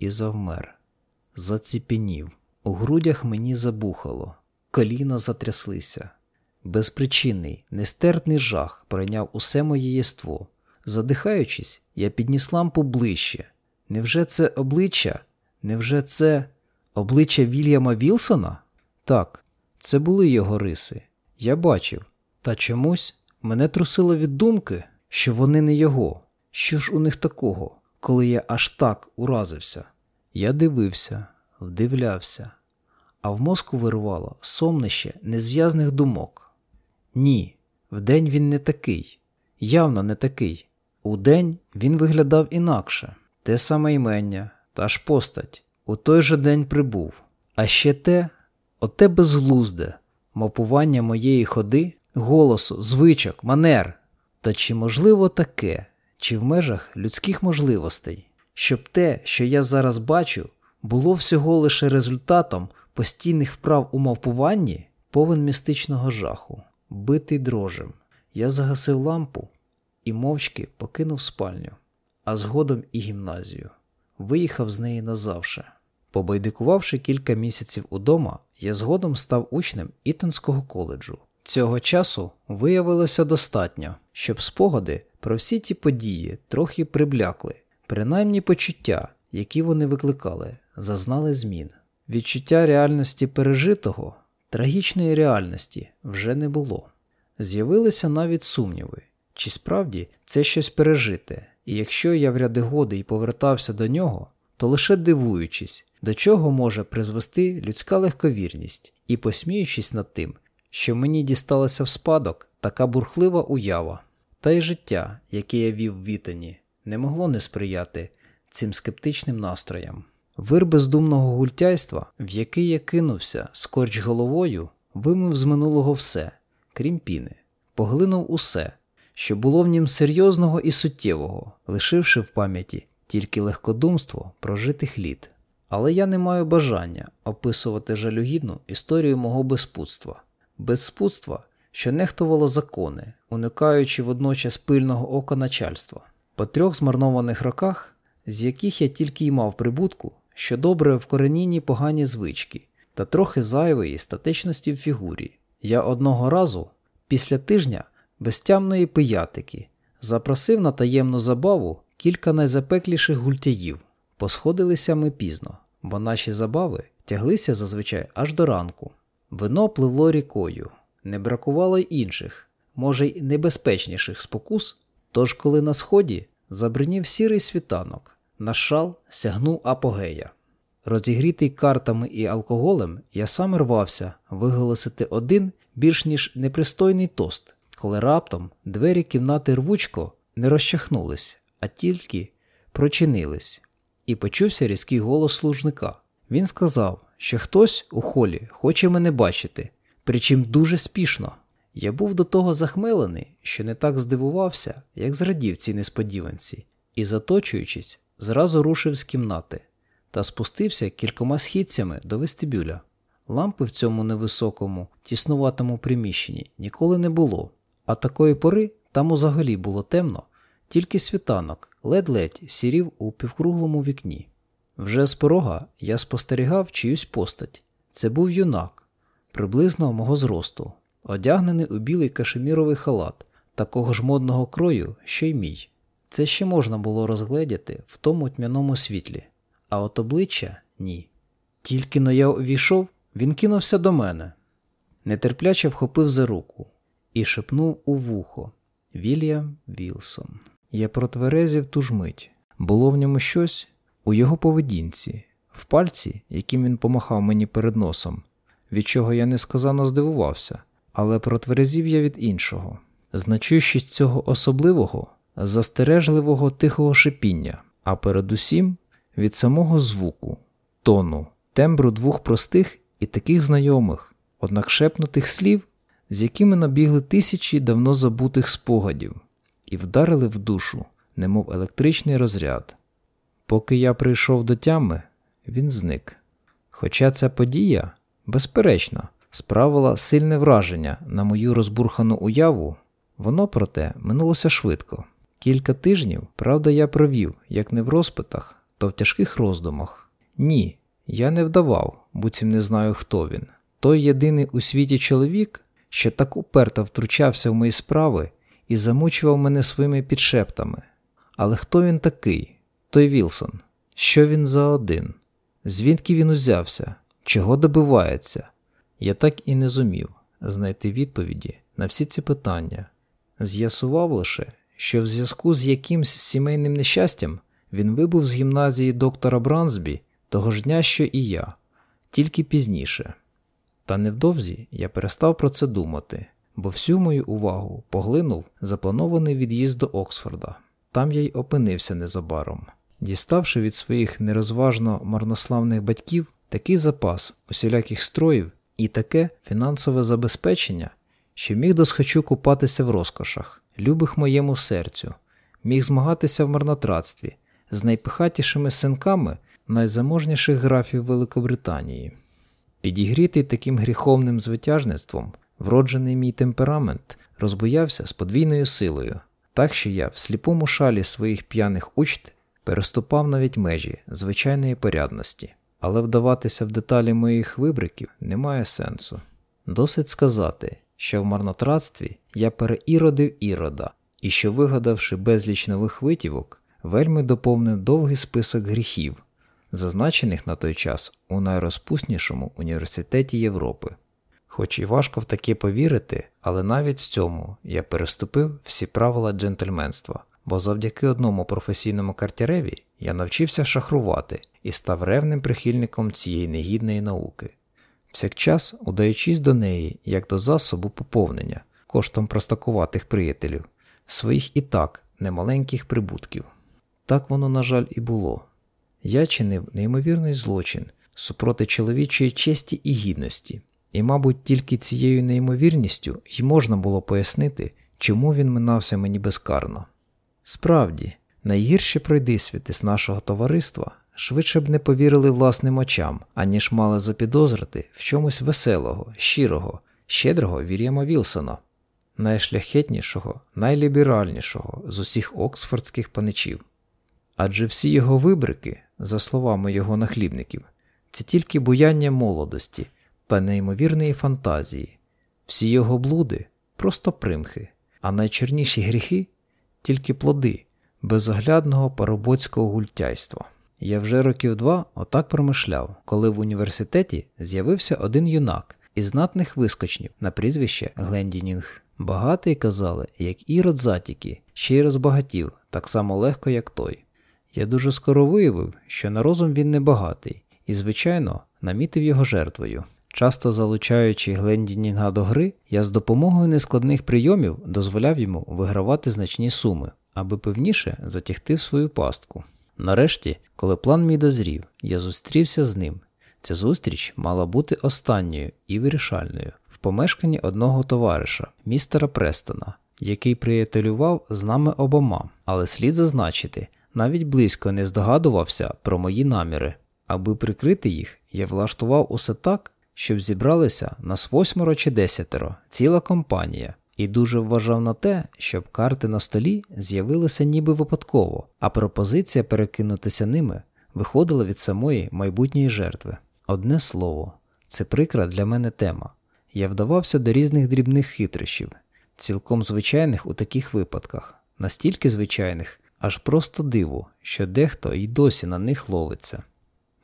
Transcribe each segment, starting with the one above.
і завмер. Заціпенів. У грудях мені забухало, коліна затряслися. Безпричинний, нестерпний жах пройняв усе моє єство. Задихаючись, я підніс лампу ближче. Невже це обличчя? Невже це обличчя Вільяма Вілсона? Так, це були його риси. Я бачив. Та чомусь мене трусило від думки, що вони не його. Що ж у них такого, коли я аж так уразився? Я дивився, вдивлявся, а в мозку вирувало сомнище незв'язних думок. Ні, вдень він не такий, явно не такий. Удень він виглядав інакше, те саме імення, та ж постать. У той же день прибув. А ще те, оте безглузде, мапування моєї ходи, голосу, звичок, манер. Та чи можливо таке, чи в межах людських можливостей, щоб те, що я зараз бачу, було всього лише результатом постійних вправ у мавпуванні, повен містичного жаху, битий дрожем. Я загасив лампу і мовчки покинув спальню, а згодом і гімназію. Виїхав з неї назавше. Побайдикувавши кілька місяців удома, я згодом став учнем Ітонського коледжу. Цього часу виявилося достатньо, щоб спогади про всі ті події трохи приблякли, принаймні почуття, які вони викликали, зазнали змін. Відчуття реальності пережитого, трагічної реальності вже не було. З'явилися навіть сумніви, чи справді це щось пережите, і якщо я в ряди годи й повертався до нього, то лише дивуючись, до чого може призвести людська легковірність, і посміючись над тим, що мені дісталася в спадок така бурхлива уява, та й життя, яке я вів в вітані, не могло не сприяти цим скептичним настроям. Вир бездумного гультяйства, в який я кинувся скорч головою, вимив з минулого все, крім піни, поглинув усе, що було в нім серйозного і суттєвого, лишивши в пам'яті тільки легкодумство прожитих літ. Але я не маю бажання описувати жалюгідну історію мого безпутства, безпутства, що нехтувало закони, уникаючи водночас пильного ока начальства. По трьох змарнованих роках, з яких я тільки й мав прибутку, що добре вкоренінні погані звички та трохи зайвої статичності в фігурі, я одного разу, після тижня безтямної пиятики, запросив на таємну забаву кілька найзапекліших гультяїв. Посходилися ми пізно, бо наші забави тяглися зазвичай аж до ранку. Вино пливло рікою, не бракувало інших, може й небезпечніших спокус. Тож, коли на сході забринів сірий світанок, наш шал сягнув апогея. Розігрітий картами і алкоголем, я сам рвався виголосити один більш ніж непристойний тост, коли раптом двері кімнати рвучко не розчахнулись, а тільки прочинились, і почувся різкий голос служника. Він сказав, що хтось у холі хоче мене бачити, причим дуже спішно. Я був до того захмелений, що не так здивувався, як зрадів цій несподіванці, і, заточуючись, зразу рушив з кімнати та спустився кількома східцями до вестибюля. Лампи в цьому невисокому, тіснуватому приміщенні ніколи не було, а такої пори там узагалі було темно, тільки світанок ледь-ледь сірів у півкруглому вікні. Вже з порога я спостерігав чиюсь постать. Це був юнак, приблизно мого зросту, одягнений у білий кашеміровий халат, такого ж модного крою, що й мій. Це ще можна було розгледіти в тому тьмяному світлі, а от обличчя ні. Тільки но я увійшов, він кинувся до мене, нетерпляче вхопив за руку і шепнув у вухо Вільям Вілсон. Я протверезів ту ж мить. Було в ньому щось у його поведінці, в пальці, яким він помахав мені перед носом, від чого я несказано здивувався, але протверезів я від іншого. Значущість цього особливого, застережливого тихого шипіння, а передусім від самого звуку, тону, тембру двох простих і таких знайомих, однак шепнутих слів, з якими набігли тисячі давно забутих спогадів, і вдарили в душу, немов електричний розряд. Поки я прийшов до тями, він зник. Хоча ця подія, безперечно, справила сильне враження на мою розбурхану уяву, воно, проте, минулося швидко. Кілька тижнів, правда, я провів як не в розпитах, то в тяжких роздумах. Ні, я не вдавав, буцім не знаю, хто він. Той єдиний у світі чоловік, що так уперто втручався в мої справи і замучував мене своїми підшептами. Але хто він такий? Той Вілсон? Що він за один? Звідки він узявся? Чого добивається? Я так і не зумів знайти відповіді на всі ці питання. З'ясував лише, що в зв'язку з якимсь сімейним нещастям він вибув з гімназії доктора Брансбі того ж дня, що і я, тільки пізніше. Та невдовзі я перестав про це думати, бо всю мою увагу поглинув запланований від'їзд до Оксфорда. Там я й опинився незабаром, діставши від своїх нерозважно марнославних батьків такий запас усіляких строїв і таке фінансове забезпечення, що міг досхочу купатися в розкошах, любих моєму серцю, міг змагатися в марнотратстві з найпихатішими синками найзаможніших графів Великобританії. Підігрітий таким гріховним звитяжництвом, вроджений мій темперамент розбоявся з подвійною силою, так що я в сліпому шалі своїх п'яних учт переступав навіть межі звичайної порядності, але вдаватися в деталі моїх вибриків немає сенсу. Досить сказати, що в марнотратстві я переіродив ірода, і що, вигадавши безліч нових витівок, вельми доповнив довгий список гріхів, зазначених на той час у найрозпуснішому університеті Європи. Хоч і важко в таке повірити, але навіть з цьому я переступив всі правила джентльменства, бо завдяки одному професійному картяреві я навчився шахрувати і став ревним прихильником цієї негідної науки, всякчас удаючись до неї як до засобу поповнення коштом простакуватих приятелів, своїх і так немаленьких прибутків. Так воно, на жаль, і було. Я чинив неймовірний злочин супроти чоловічої честі і гідності, і, мабуть, тільки цією неймовірністю й можна було пояснити, чому він минався мені безкарно. Справді, найгірші пройдисвіти з нашого товариства швидше б не повірили власним очам, аніж мали запідозрити в чомусь веселого, щирого, щедрого Вільяма Вілсона, найшляхетнішого, найліберальнішого з усіх оксфордських паничів. Адже всі його вибрики, за словами його нахлібників, це тільки буяння молодості та неймовірної фантазії, всі його блуди просто примхи, а найчорніші гріхи тільки плоди безоглядного парубоцького гультяйства. Я вже років два отак промишляв, коли в університеті з'явився один юнак із знатних вискочнів на прізвище Глендінінг. Багатий казали, як ірод затіки, ще й розбагатів, так само легко, як той. Я дуже скоро виявив, що на розум він небагатий, і, звичайно, намітив його жертвою. Часто залучаючи Глендінінга до гри, я з допомогою нескладних прийомів дозволяв йому вигравати значні суми, аби певніше затягти в свою пастку. Нарешті, коли план мій дозрів, я зустрівся з ним. Ця зустріч мала бути останньою і вирішальною в помешканні одного товариша, містера Престона, який приятелював з нами обома, але слід зазначити, навіть близько не здогадувався про мої наміри. Аби прикрити їх, я влаштував усе так, щоб зібралися нас восьмеро чи десятеро, ціла компанія, і дуже вважав на те, щоб карти на столі з'явилися ніби випадково, а пропозиція перекинутися ними виходила від самої майбутньої жертви. Одне слово, це прикра для мене тема. Я вдавався до різних дрібних хитрощів, цілком звичайних у таких випадках, настільки звичайних, аж просто диво, що дехто й досі на них ловиться.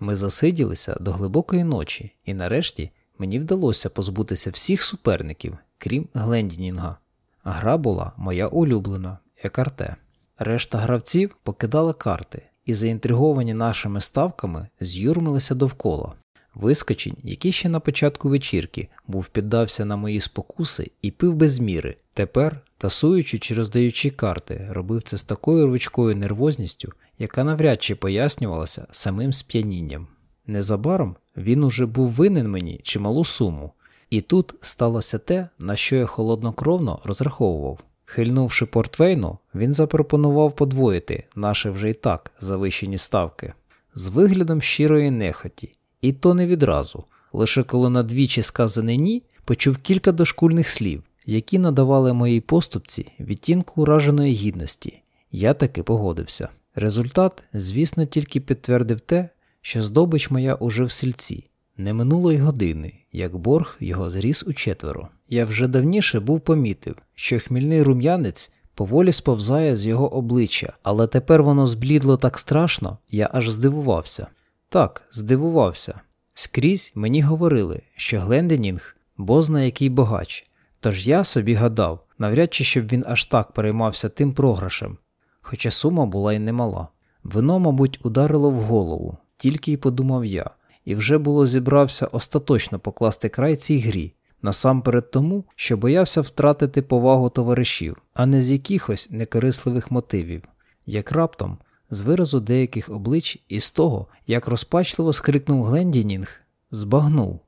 Ми засиділися до глибокої ночі, і нарешті мені вдалося позбутися всіх суперників, крім Глендінінга. Гра була моя улюблена, екарте. Решта гравців покидали карти і, заінтриговані нашими ставками, з'юрмилися довкола. Вискочень, який ще на початку вечірки був піддався на мої спокуси і пив без міри. Тепер, тасуючи чи роздаючи карти, робив це з такою рвучкою нервозністю, яка навряд чи пояснювалася самим сп'янінням. Незабаром він уже був винен мені чималу суму, і тут сталося те, на що я холоднокровно розраховував. Хильнувши портвейну, він запропонував подвоїти наші вже й так завищені ставки з виглядом щирої нехоті, і то не відразу, лише коли на двічі сказане ні, почув кілька дошкульних слів, які надавали моїй поступці відтінку ураженої гідності. Я таки погодився. Результат, звісно, тільки підтвердив те, що здобич моя уже в сільці. Не минуло й години, як борг його зріс у четверо. Я вже давніше був помітив, що хмільний рум'янець поволі сповзає з його обличчя, але тепер воно зблідло так страшно, я аж здивувався. Так, здивувався. Скрізь мені говорили, що Гленденінг бозна який богач, тож я собі гадав, навряд чи щоб він аж так переймався тим програшем, хоча сума була й немала. Вино, мабуть, ударило в голову, тільки й подумав я, і вже було зібрався остаточно покласти край цій грі, насамперед тому, що боявся втратити повагу товаришів, а не з якихось некорисливих мотивів, як раптом з виразу деяких облич і з того, як розпачливо скрикнув Глендінінг, збагнув,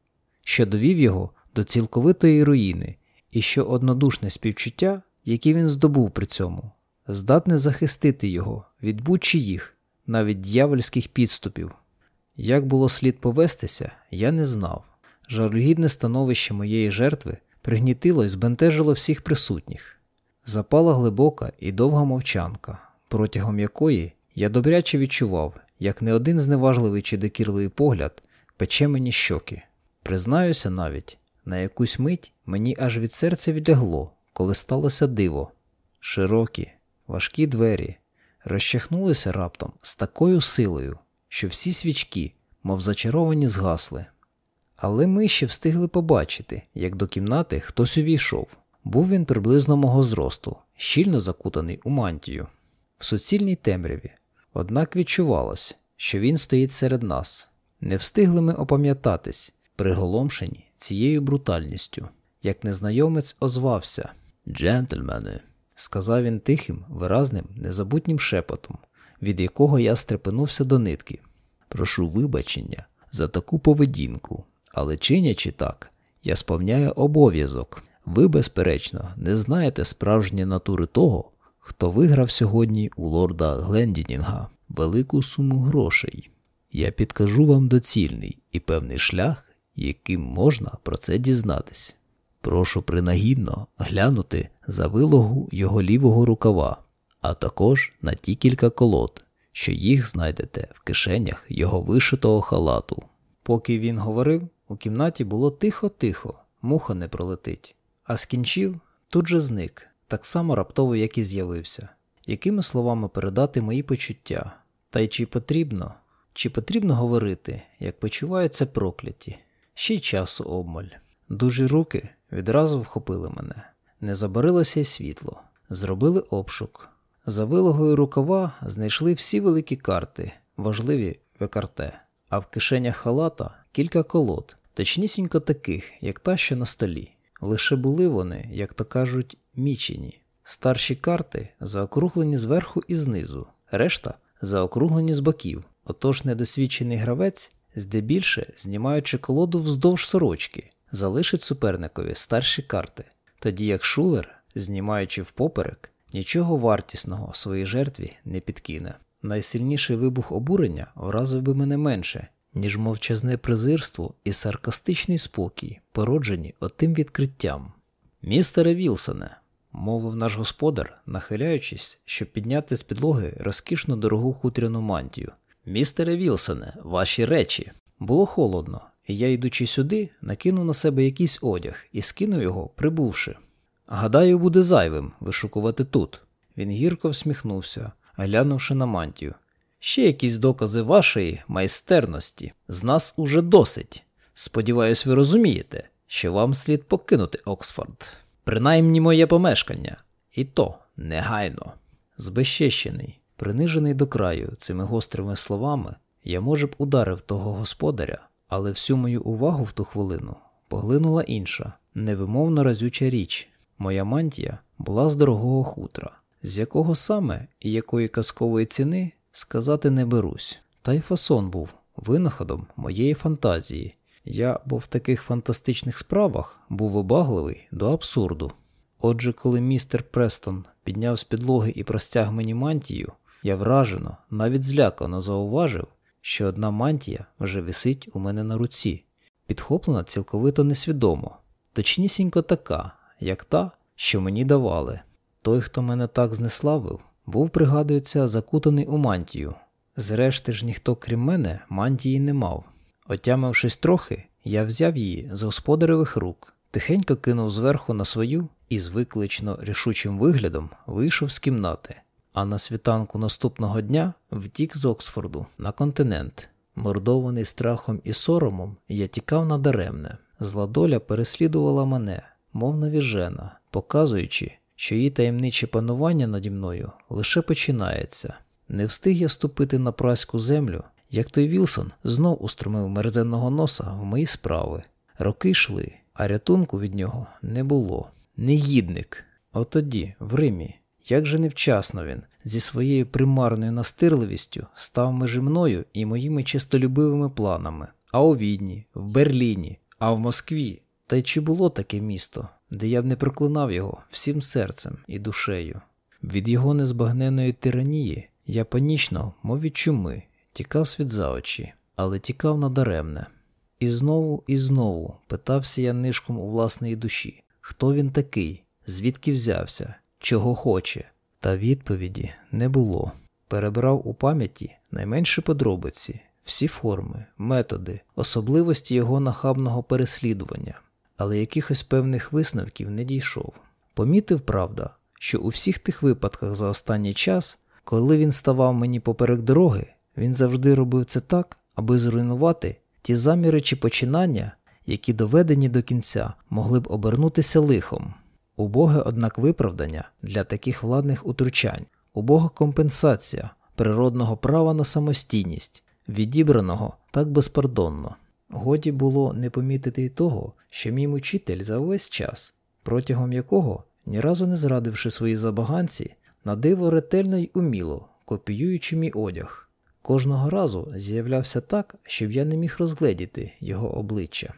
що довів його до цілковитої руїни, і що однодушне співчуття, яке він здобув при цьому, здатне захистити його від будь-чиїх, навіть дьявольських підступів. Як було слід повестися, я не знав. Жалюгідне становище моєї жертви пригнітило і збентежило всіх присутніх. Запала глибока і довга мовчанка, протягом якої я добряче відчував, як не один зневажливий чи докірливий погляд пече мені щоки. Признаюся навіть, на якусь мить мені аж від серця відлягло, коли сталося диво. Широкі, важкі двері розчахнулися раптом з такою силою, що всі свічки, мов зачаровані, згасли. Але ми ще встигли побачити, як до кімнати хтось увійшов. Був він приблизно мого зросту, щільно закутаний у мантію, в суцільній темряві. Однак відчувалось, що він стоїть серед нас. Не встигли ми опам'ятатись, приголомшені цією брутальністю. Як незнайомець озвався Джентльмени, сказав він тихим, виразним, незабутнім шепотом, від якого я стрепенувся до нитки. Прошу вибачення за таку поведінку, але чинячи так, я сповняю обов'язок. Ви, безперечно, не знаєте справжньої натури того, хто виграв сьогодні у лорда Глендінінга велику суму грошей. Я підкажу вам доцільний і певний шлях, яким можна про це дізнатись. Прошу принагідно глянути за вилогу його лівого рукава, а також на ті кілька колод, що їх знайдете в кишенях його вишитого халату. Поки він говорив, у кімнаті було тихо-тихо, муха не пролетить, а скінчив, тут же зник, так само раптово, як і з'явився. Якими словами передати мої почуття? Та й чи потрібно, чи потрібно говорити, як почуваються прокляті? Ще й часу обмаль. Дужі руки відразу вхопили мене, не забарилося й світло, зробили обшук. За вилогою рукава знайшли всі великі карти, важливі в карте, а в кишенях халата кілька колод, точнісінько таких, як та, що на столі. Лише були вони, як то кажуть, мічені. Старші карти заокруглені зверху і знизу, решта заокруглені з боків. Отож недосвідчений гравець, здебільше, знімаючи колоду вздовж сорочки, залишить суперникові старші карти, тоді як шулер, знімаючи впоперек, нічого вартісного своїй жертві не підкине. Найсильніший вибух обурення вразив би мене менше, ніж мовчазне презирство і саркастичний спокій, породжені отим відкриттям. Містере Вілсоне, мовив наш господар, нахиляючись, щоб підняти з підлоги розкішну дорогу хутряну мантію. Містере Вілсоне, ваші речі. Було холодно, і я, йдучи сюди, накинув на себе якийсь одяг і скинув його, прибувши. Гадаю, буде зайвим вишукувати тут. Він гірко всміхнувся, глянувши на мантію. Ще якісь докази вашої майстерності. З нас уже досить. Сподіваюсь, ви розумієте, що вам слід покинути Оксфорд. Принаймні моє помешкання, і то негайно. Збезчещений, принижений до краю цими гострими словами, я може б ударив того господаря, але всю мою увагу в ту хвилину поглинула інша, невимовно разюча річ. Моя мантія була з дорогого хутра, з якого саме і якої казкової ціни сказати не берусь. Та й фасон був винаходом моєї фантазії. Я, бо в таких фантастичних справах був обагливий до абсурду. Отже, коли містер Престон підняв з підлоги і простяг мені мантію, я вражено, навіть злякано зауважив, що одна мантія вже висить у мене на руці, підхоплена цілковито несвідомо, точнісінько така, як та, що мені давали. Той, хто мене так знеславив, був, пригадується, закутаний у мантію. Зрешти ж ніхто, крім мене, мантії не мав. Отямившись трохи, я взяв її з господаревих рук, тихенько кинув зверху на свою і з виклично рішучим виглядом вийшов з кімнати. А на світанку наступного дня втік з Оксфорду на континент. Мордований страхом і соромом, я тікав надаремне. Зла доля переслідувала мене, мов навіжена, показуючи, що її таємниче панування наді мною лише починається. Не встиг я ступити на праську землю, як той Вілсон знов устромив мерзенного носа в мої справи. Роки йшли, а рятунку від нього не було. Негідник. Отоді, в Римі, як же невчасно він зі своєю примарною настирливістю став межі мною і моїми чистолюбивими планами, а у Відні, в Берліні, а в Москві. Та й чи було таке місто, де я б не проклинав його всім серцем і душею? Від його незбагненої тиранії я панічно, мов від чуми, тікав світ за очі, але тікав надаремне. І знову і знову питався я нишком у власної душі, хто він такий, звідки взявся, чого хоче. Та відповіді не було. Перебрав у пам'яті найменші подробиці, всі форми, методи, особливості його нахабного переслідування, але якихось певних висновків не дійшов. Помітив, правда, що у всіх тих випадках за останній час, коли він ставав мені поперек дороги, він завжди робив це так, аби зруйнувати ті заміри чи починання, які доведені до кінця могли б обернутися лихом. Убоге, однак, виправдання для таких владних утручань, убога компенсація природного права на самостійність, відібраного так безпардонно. Годі було не помітити й того, що мій мучитель за увесь час, протягом якого, ні разу не зрадивши свої забаганці, на диво ретельно й уміло, копіюючи мій одяг, кожного разу з'являвся так, щоб я не міг розгледіти його обличчя.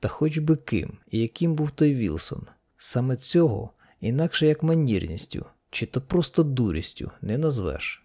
Та хоч би ким і яким був той Вілсон. Саме цього, інакше як манірністю, чи то просто дурістю не назвеш.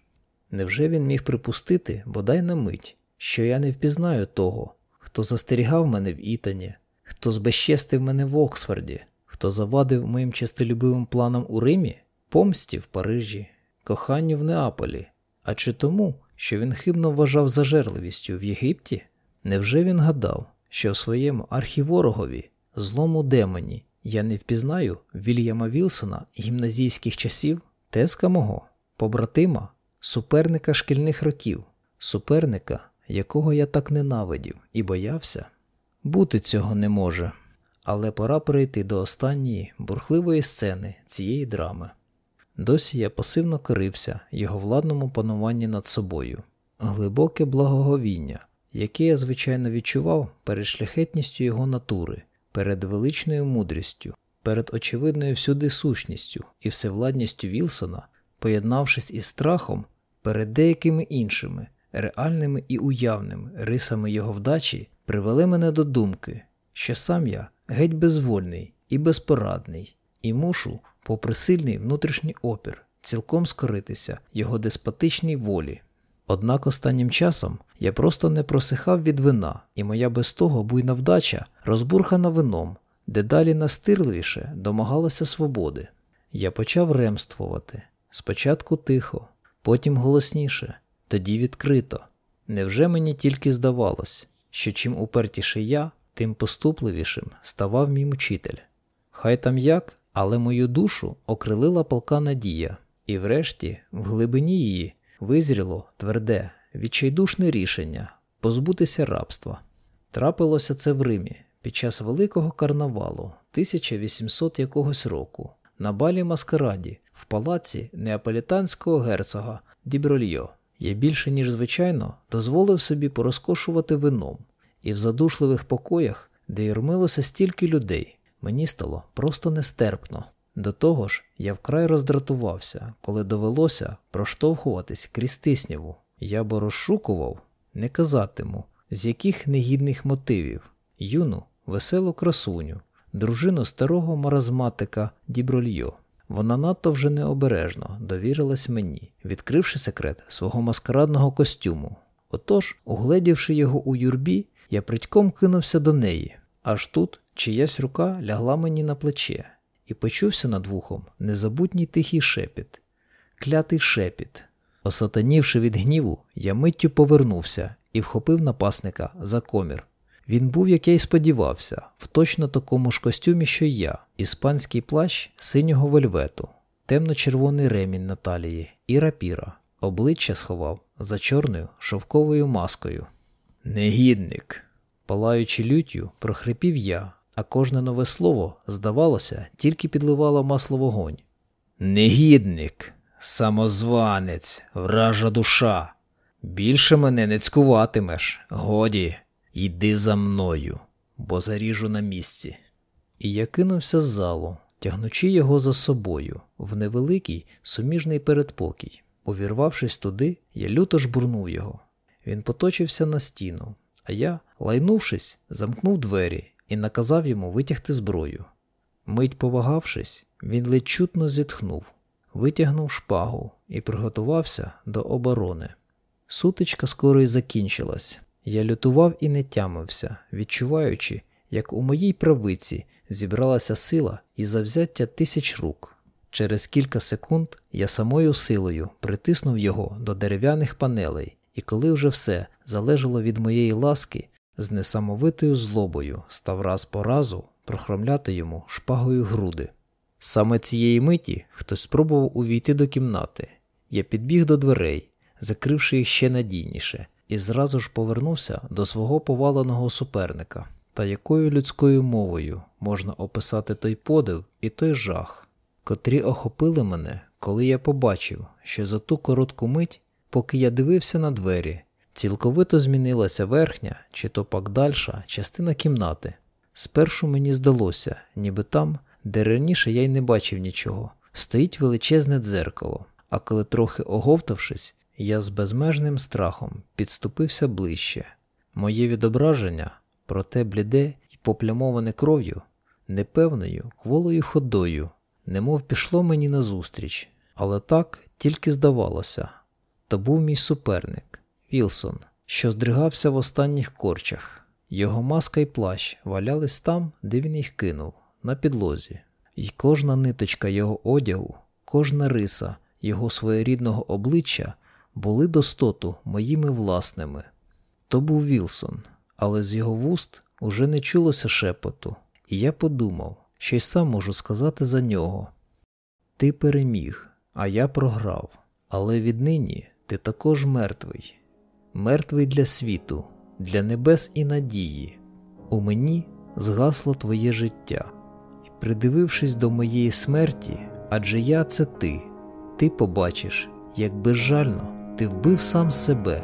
Невже він міг припустити, бодай на мить, що я не впізнаю того, хто застерігав мене в Ітані, хто збезчестив мене в Оксфорді, хто завадив моїм честолюбивим планам у Римі, помсті в Парижі, коханню в Неаполі, а чи тому, що він хибно вважав зажерливістю в Єгипті? Невже він гадав, що своєму архіворогові, злому демоні, я не впізнаю Вільяма Вілсона гімназійських часів, теска мого, побратима, суперника шкільних років, суперника, якого я так ненавидів і боявся? Бути цього не може, але пора перейти до останньої бурхливої сцени цієї драми. Досі я пасивно корився його владному пануванні над собою, глибоке благоговіння, яке я звичайно відчував перед шляхетністю його натури перед величною мудрістю, перед очевидною всюди сущністю і всевладністю Вілсона, поєднавшись із страхом перед деякими іншими, реальними і уявними рисами його вдачі, привели мене до думки, що сам я геть безвольний і безпорадний, і мушу, попри сильний внутрішній опір, цілком скоритися його деспотичній волі. Однак останнім часом я просто не просихав від вина, і моя без того буйна вдача розбурхана вином, дедалі настирливіше домагалася свободи. Я почав ремствувати спочатку тихо, потім голосніше, тоді відкрито. Невже мені тільки здавалось, що чим упертіше я, тим поступливішим ставав мій мучитель? Хай там як, але мою душу окрилила палка надія, і врешті, в глибині її, визріло тверде, відчайдушне рішення позбутися рабства. Трапилося це в Римі під час великого карнавалу 1800 якогось року на балі маскараді в палаці неаполітанського герцога Діброльйо. Я більше, ніж звичайно, дозволив собі порозкошувати вином, і в задушливих покоях, де юрмилося стільки людей, мені стало просто нестерпно. До того ж, я вкрай роздратувався, коли довелося проштовхуватись крізь тисняву. Я бо розшукував, не казатиму, з яких негідних мотивів юну, веселу красуню, дружину старого маразматика Діброльйо. Вона надто вже необережно довірилась мені, відкривши секрет свого маскарадного костюму. Отож, угледівши його у юрбі, я притьком кинувся до неї, аж тут чиясь рука лягла мені на плече і почувся над вухом незабутній тихий шепіт. клятий шепіт. Осатанівши від гніву, я миттю повернувся і вхопив напасника за комір. Він був, як я й сподівався, в точно такому ж костюмі, що й я, іспанський плащ синього вельвету, темно-червоний ремінь на талії і рапіра, обличчя сховав за чорною шовковою маскою. Негідник. Палаючи люттю, прохрипів я, а кожне нове слово, здавалося, тільки підливало масло вогонь. Негідник, самозванець, вража душа. Більше мене не цькуватимеш. Годі, йди за мною, бо заріжу на місці. І я кинувся з залу, тягнучи його за собою в невеликий суміжний передпокій. Увірвавшись туди, я люто жбурнув його. Він поточився на стіну, а я, лайнувшись, замкнув двері і наказав йому витягти зброю. Мить повагавшись, він ледь чутно зітхнув, витягнув шпагу і приготувався до оборони. Сутичка скоро й закінчилась. Я лютував і не тямився, відчуваючи, як у моїй правиці зібралася сила і завзяття тисяч рук. Через кілька секунд я самою силою притиснув його до дерев'яних панелей, і коли вже все залежало від моєї ласки, з несамовитою злобою став раз по разу прохромляти йому шпагою груди. Саме цієї миті хтось спробував увійти до кімнати. Я підбіг до дверей, закривши їх ще надійніше, і зразу ж повернувся до свого поваленого суперника. Та якою людською мовою можна описати той подив і той жах, котрі охопили мене, коли я побачив, що за ту коротку мить, поки я дивився на двері, цілковито змінилася верхня чи то пак дальша частина кімнати. Спершу мені здалося, ніби там, де раніше я й не бачив нічого, стоїть величезне дзеркало, а коли трохи оговтавшись, я з безмежним страхом підступився ближче. Моє відображення, проте бліде і поплямоване кров'ю, непевною, кволою ходою, немов пішло мені назустріч, але так тільки здавалося. То був мій суперник, Вілсон, що здригався в останніх корчах. Його маска й плащ валялись там, де він їх кинув, на підлозі, І кожна ниточка його одягу, кожна риса його своєрідного обличчя були достоту моїми власними. То був Вілсон, але з його вуст уже не чулося шепоту, і я подумав, що й сам можу сказати за нього. Ти переміг, а я програв, але віднині ти також мертвий, мертвий для світу, для небес і надії. У мені згасло твоє життя. І, придивившись до моєї смерті, адже я це ти, ти побачиш, як безжально ти вбив сам себе.